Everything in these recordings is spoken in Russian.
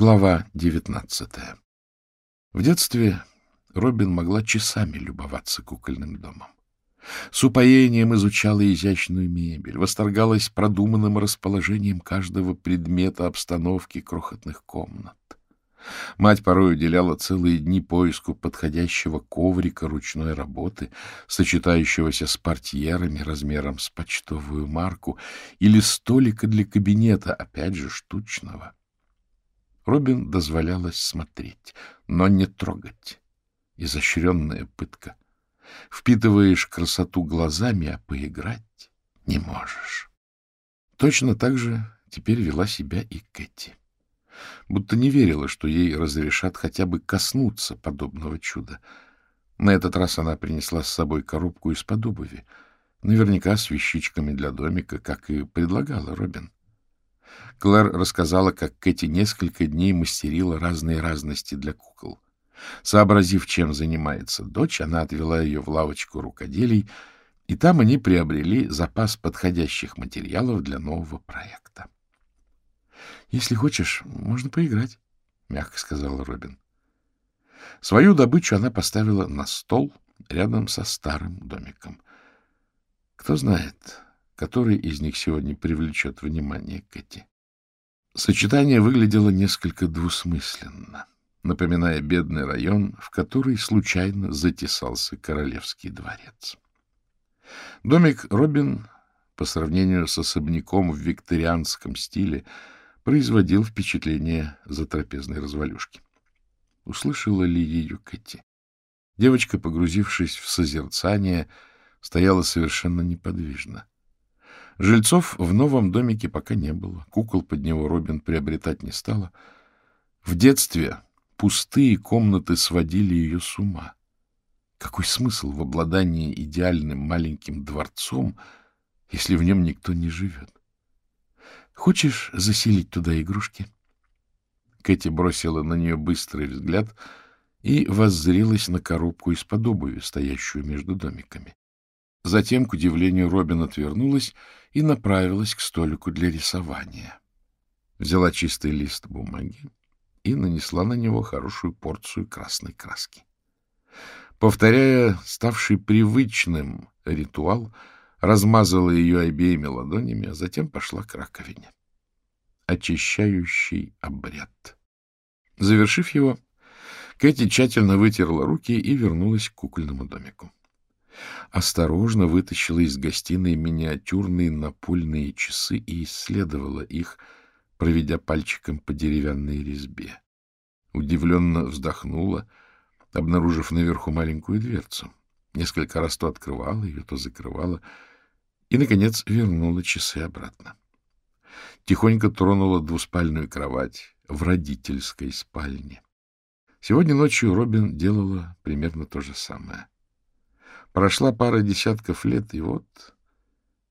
Глава девятнадцатая. В детстве Робин могла часами любоваться кукольным домом. С упоением изучала изящную мебель, восторгалась продуманным расположением каждого предмета обстановки крохотных комнат. Мать порой уделяла целые дни поиску подходящего коврика ручной работы, сочетающегося с портьерами размером с почтовую марку или столика для кабинета, опять же, штучного. Робин дозволялось смотреть, но не трогать. Изощренная пытка. Впитываешь красоту глазами, а поиграть не можешь. Точно так же теперь вела себя и Кэти. Будто не верила, что ей разрешат хотя бы коснуться подобного чуда. На этот раз она принесла с собой коробку из-под обуви, наверняка с вещичками для домика, как и предлагала Робин. Клэр рассказала, как Кэти несколько дней мастерила разные разности для кукол. Сообразив, чем занимается дочь, она отвела ее в лавочку рукоделий, и там они приобрели запас подходящих материалов для нового проекта. — Если хочешь, можно поиграть, — мягко сказала Робин. Свою добычу она поставила на стол рядом со старым домиком. Кто знает, который из них сегодня привлечет внимание Кэти. Сочетание выглядело несколько двусмысленно, напоминая бедный район, в который случайно затесался королевский дворец. Домик Робин, по сравнению с особняком в викторианском стиле, производил впечатление затрапезной развалюшки. Услышала ли ее Кэти? Девочка, погрузившись в созерцание, стояла совершенно неподвижно. Жильцов в новом домике пока не было. Кукол под него Робин приобретать не стала. В детстве пустые комнаты сводили ее с ума. Какой смысл в обладании идеальным маленьким дворцом, если в нем никто не живет? Хочешь заселить туда игрушки? Кэти бросила на нее быстрый взгляд и воззрилась на коробку из-под обуви, стоящую между домиками. Затем, к удивлению, Робин отвернулась и направилась к столику для рисования. Взяла чистый лист бумаги и нанесла на него хорошую порцию красной краски. Повторяя ставший привычным ритуал, размазала ее обеими ладонями, а затем пошла к раковине. Очищающий обряд. Завершив его, Кэти тщательно вытерла руки и вернулась к кукольному домику осторожно вытащила из гостиной миниатюрные напольные часы и исследовала их, проведя пальчиком по деревянной резьбе. Удивленно вздохнула, обнаружив наверху маленькую дверцу. Несколько раз то открывала ее, то закрывала, и, наконец, вернула часы обратно. Тихонько тронула двуспальную кровать в родительской спальне. Сегодня ночью Робин делала примерно то же самое. Прошла пара десятков лет, и вот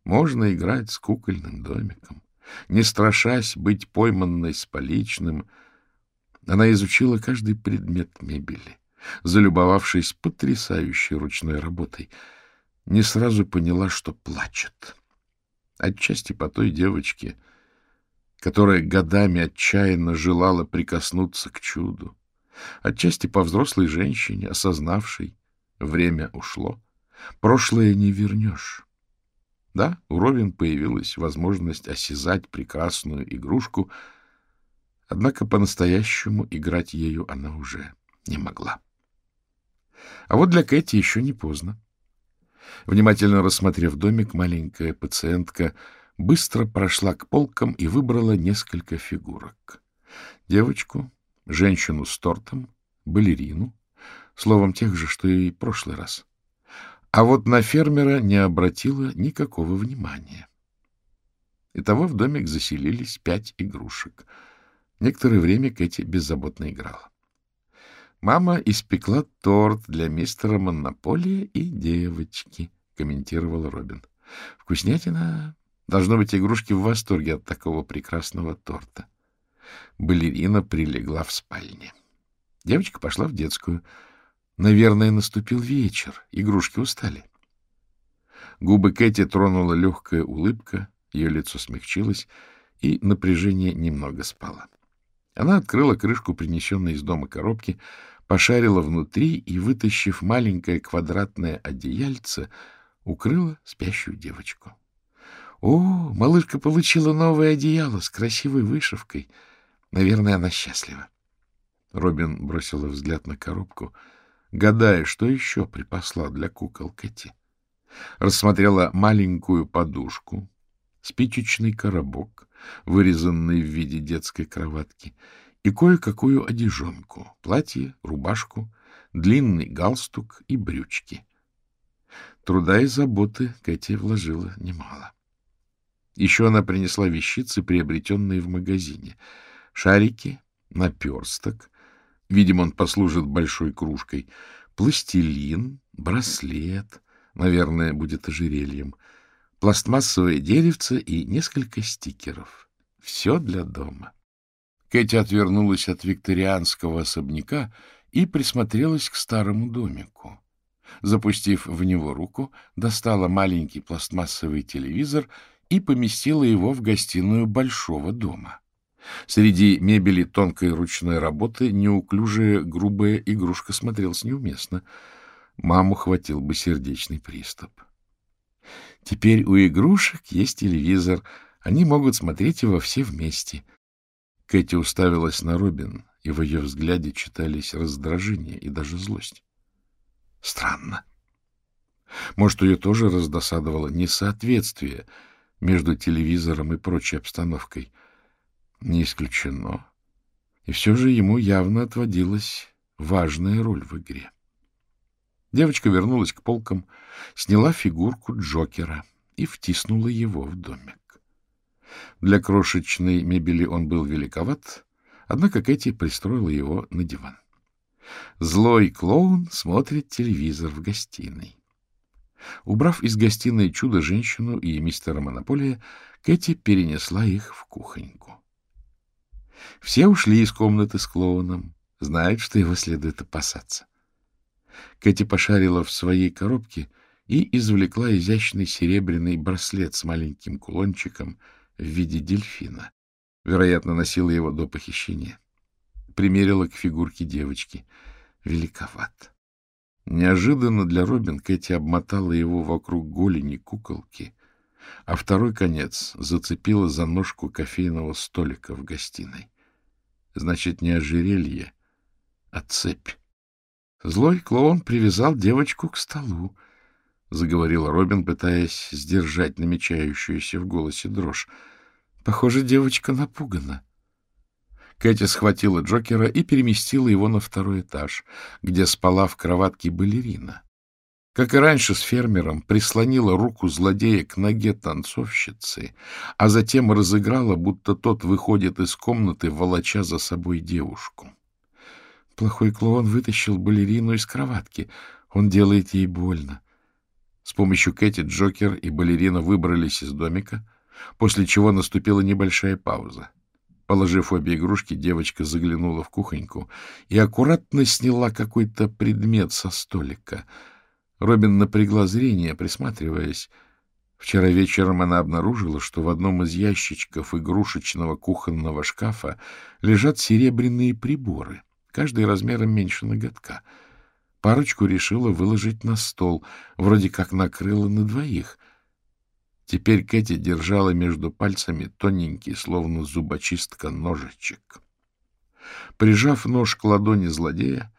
можно играть с кукольным домиком. Не страшась быть пойманной с поличным, она изучила каждый предмет мебели, залюбовавшись потрясающей ручной работой, не сразу поняла, что плачет. Отчасти по той девочке, которая годами отчаянно желала прикоснуться к чуду, отчасти по взрослой женщине, осознавшей, время ушло, Прошлое не вернешь. Да, у Ровин появилась возможность осязать прекрасную игрушку, однако по-настоящему играть ею она уже не могла. А вот для Кэти еще не поздно. Внимательно рассмотрев домик, маленькая пациентка быстро прошла к полкам и выбрала несколько фигурок. Девочку, женщину с тортом, балерину, словом, тех же, что и в прошлый раз. А вот на фермера не обратила никакого внимания. Итого в домик заселились пять игрушек. Некоторое время Кэти беззаботно играла. «Мама испекла торт для мистера Монополия и девочки», — комментировала Робин. «Вкуснятина! Должно быть, игрушки в восторге от такого прекрасного торта». Балерина прилегла в спальне. Девочка пошла в детскую — Наверное, наступил вечер, игрушки устали. Губы Кэти тронула легкая улыбка, ее лицо смягчилось, и напряжение немного спало. Она открыла крышку, принесенной из дома коробки, пошарила внутри и, вытащив маленькое квадратное одеяльце, укрыла спящую девочку. О, малышка получила новое одеяло с красивой вышивкой. Наверное, она счастлива. Робин бросила взгляд на коробку, гадая, что еще припасла для кукол Кэти. Рассмотрела маленькую подушку, спичечный коробок, вырезанный в виде детской кроватки, и кое-какую одежонку, платье, рубашку, длинный галстук и брючки. Труда и заботы Кэти вложила немало. Еще она принесла вещицы, приобретенные в магазине. Шарики, наперсток, видимо, он послужит большой кружкой, пластилин, браслет, наверное, будет ожерельем, пластмассовое деревце и несколько стикеров. Все для дома. Кэти отвернулась от викторианского особняка и присмотрелась к старому домику. Запустив в него руку, достала маленький пластмассовый телевизор и поместила его в гостиную большого дома. Среди мебели тонкой ручной работы неуклюжая грубая игрушка смотрелась неуместно. Маму хватил бы сердечный приступ. Теперь у игрушек есть телевизор. Они могут смотреть его все вместе. Кэти уставилась на Робин, и в ее взгляде читались раздражение и даже злость. Странно. Может, ее тоже раздосадовало несоответствие между телевизором и прочей обстановкой. Не исключено. И все же ему явно отводилась важная роль в игре. Девочка вернулась к полкам, сняла фигурку Джокера и втиснула его в домик. Для крошечной мебели он был великоват, однако Кэти пристроила его на диван. Злой клоун смотрит телевизор в гостиной. Убрав из гостиной чудо-женщину и мистера Монополия, Кэти перенесла их в кухоньку. Все ушли из комнаты с клоуном, знают, что его следует опасаться. Кэти пошарила в своей коробке и извлекла изящный серебряный браслет с маленьким кулончиком в виде дельфина. Вероятно, носила его до похищения. Примерила к фигурке девочки. Великоват. Неожиданно для Робин Кэти обмотала его вокруг голени куколки, а второй конец зацепила за ножку кофейного столика в гостиной. Значит, не ожерелье, а цепь. Злой клоун привязал девочку к столу, — заговорила Робин, пытаясь сдержать намечающуюся в голосе дрожь. Похоже, девочка напугана. Кэти схватила Джокера и переместила его на второй этаж, где спала в кроватке балерина. Как и раньше с фермером, прислонила руку злодея к ноге танцовщицы, а затем разыграла, будто тот выходит из комнаты, волоча за собой девушку. Плохой клоун вытащил балерину из кроватки. Он делает ей больно. С помощью Кэти Джокер и балерина выбрались из домика, после чего наступила небольшая пауза. Положив обе игрушки, девочка заглянула в кухоньку и аккуратно сняла какой-то предмет со столика. Робин напрягла зрение, присматриваясь. Вчера вечером она обнаружила, что в одном из ящичков игрушечного кухонного шкафа лежат серебряные приборы — каждый размером меньше ноготка. Парочку решила выложить на стол, вроде как накрыла на двоих. Теперь Кэти держала между пальцами тоненький, словно зубочистка, ножичек. Прижав нож к ладони злодея,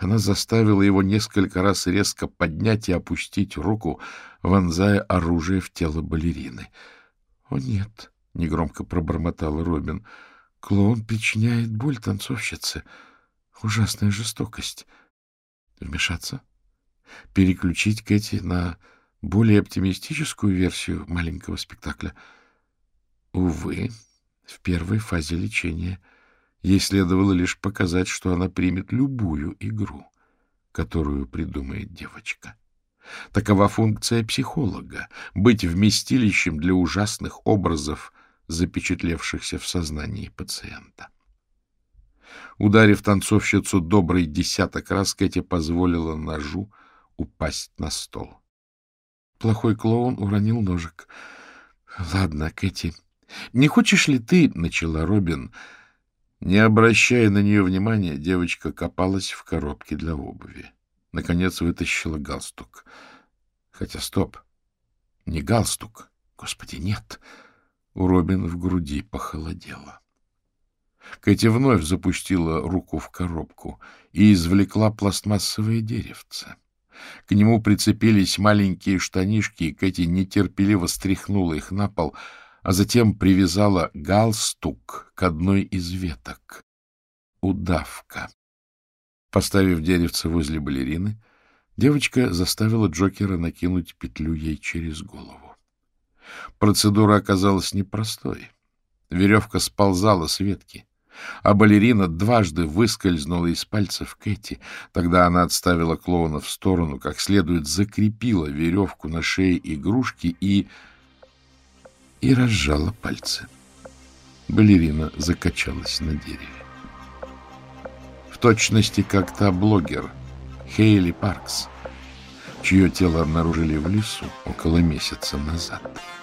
она заставила его несколько раз резко поднять и опустить руку, вонзая оружие в тело балерины. — О, нет! — негромко пробормотала Робин. — Клоун причиняет боль танцовщице. — Ужасная жестокость. Вмешаться? Переключить Кэти на более оптимистическую версию маленького спектакля? Увы, в первой фазе лечения ей следовало лишь показать, что она примет любую игру, которую придумает девочка. Такова функция психолога — быть вместилищем для ужасных образов, запечатлевшихся в сознании пациента. Ударив танцовщицу добрый десяток раз, Кэти позволила ножу упасть на стол. Плохой клоун уронил ножик. — Ладно, Кэти. Не хочешь ли ты, — начала Робин, Не обращая на нее внимания, девочка копалась в коробке для обуви. Наконец вытащила галстук. Хотя, стоп, не галстук. Господи, нет. У Робин в груди похолодело. Кэти вновь запустила руку в коробку и извлекла пластмассовое деревце. К нему прицепились маленькие штанишки, и Кэти нетерпеливо стряхнула их на пол, а затем привязала галстук к одной из веток. Удавка. Поставив деревце возле балерины, девочка заставила Джокера накинуть петлю ей через голову. Процедура оказалась непростой. Веревка сползала с ветки а балерина дважды выскользнула из пальцев Кэти. Тогда она отставила клоуна в сторону, как следует закрепила веревку на шее игрушки и... и разжала пальцы. Балерина закачалась на дереве. В точности как та блогер Хейли Паркс, чье тело обнаружили в лесу около месяца назад. —